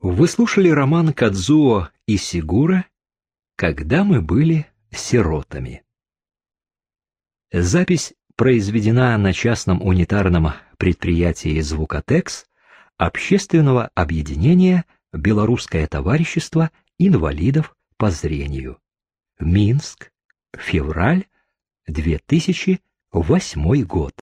Вы слушали роман Кадзуо и Сигура «Когда мы были сиротами». Запись произведена на частном унитарном предприятии «Звукотекс» общественного объединения «Белорусское товарищество инвалидов по зрению». Минск, февраль 2008 год.